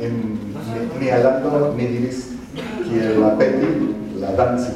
en mi, mi hablando mi diris que la peti la danza.